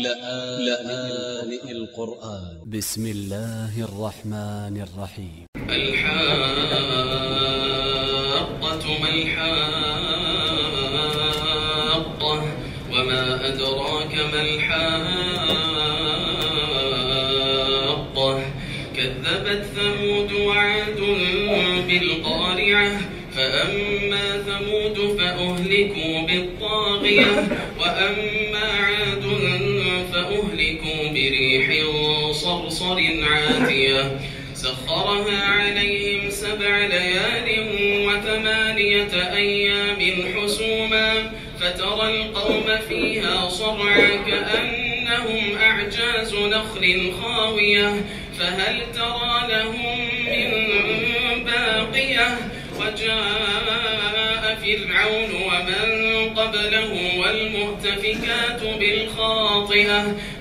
لآن القرآن. ب س م الله الرحمن الرحيم الحاقة ما الحاقة وما أدراك ما الحاقة. كذبت ثمود وعاد بالقارعة فأما ثمود فأهلكوا بالطاغية وأما صرصر عاتية. سخرها عليهم سبع ليال وثمانية أيام حسوما. فترى القوم فيها صرعا كأنهم أعجاز نخل خاوية. فهل ترى لهم من باقية؟ وجاء فرعون ومن قبله والمؤتفكات بالخاطئة.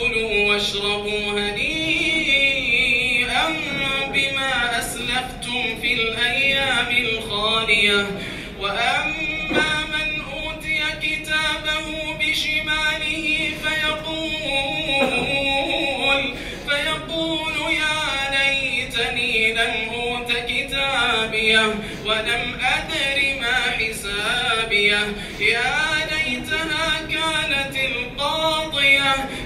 كلوا واشربوا هنيئا بما أسلفتم في الأيام الخالية. وأما من أوتي كتابه بشماله فيقول فيقول يا ليتني لم أوت كتابيه ولم أدر ما حسابيه. يا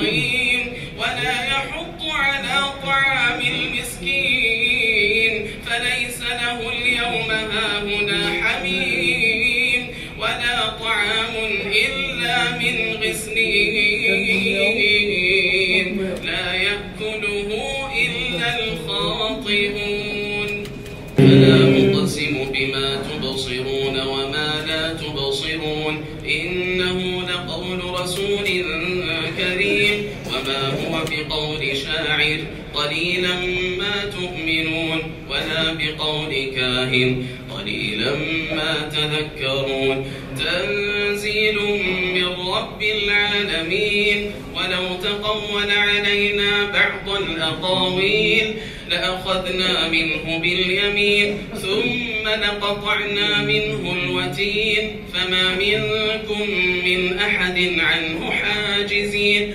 العظيم ولا يحض على طعام المسكين. كاهن قليلا ما تذكرون. تنزيل من رب العالمين. ولو تقول علينا بعض الأقاويل لأخذنا منه باليمين. ثم لقطعنا منه الوتين. فما منكم من أحد عنه حاجزين.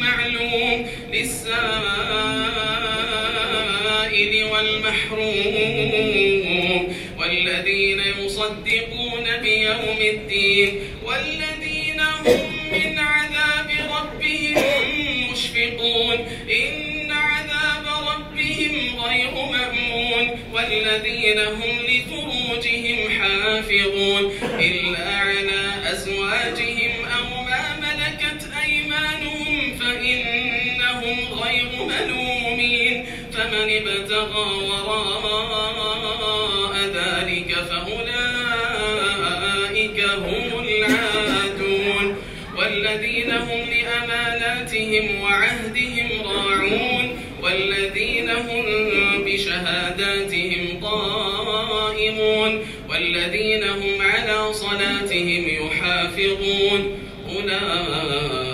معلوم للسائل والمحروم والذين يصدقون بيوم الدين والذين هم من عذاب ربهم مشفقون. إن عذاب ربهم غير مأمون والذين هم لفروجهم حافظون. إلا على أزواجهم أو أيمانهم فإنهم غير ملومين. فمن ابتغى وراء ذلك فأولئك هم العادون. والذين هم لأماناتهم وعهدهم راعون. والذين هم بشهاداتهم قائمون. والذين هم على صلاتهم يحافظون. أولئك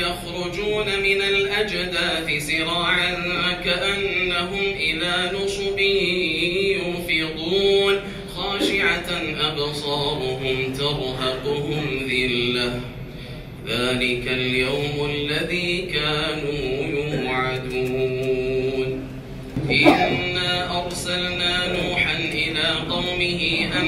يخرجون من الأجداث سراعا كأنهم إلى نصب يوفضون. خاشعة أبصارهم ترهقهم ذلة. ذلك اليوم الذي كانوا يوعدون. إنا أرسلنا نوحا إلى قومه أن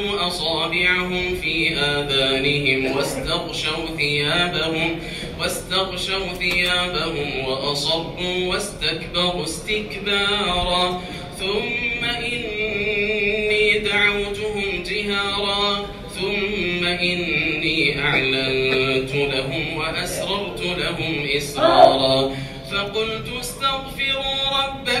أصابعهم في آذانهم واستغشوا ثيابهم واستغشوا ثيابهم وأصروا واستكبروا استكبارا. ثم إني دعوتهم جهارا. إني أعلنت لهم وأسررت لهم إسرارا. فقلت استغفروا ربكم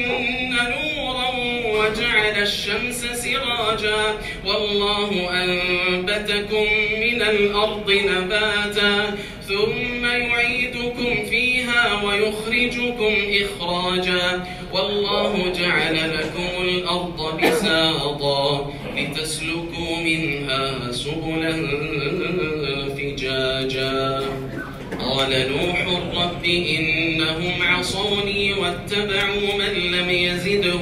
وجعل الشمس سراجا. والله أنبتكم من الأرض نباتا. ثم يعيدكم فيها ويخرجكم إخراجا. والله جعل لكم الأرض بساطا لتسلكوا منها سبلا فجاجا. قال نوح رب إنهم عصوني واتبعوا من لم يزده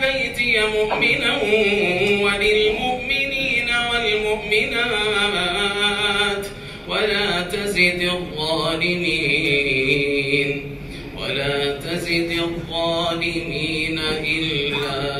بيتي مؤمنا وللمؤمنين والمؤمنات ولا تزد الظالمين ولا تزد الظالمين إلا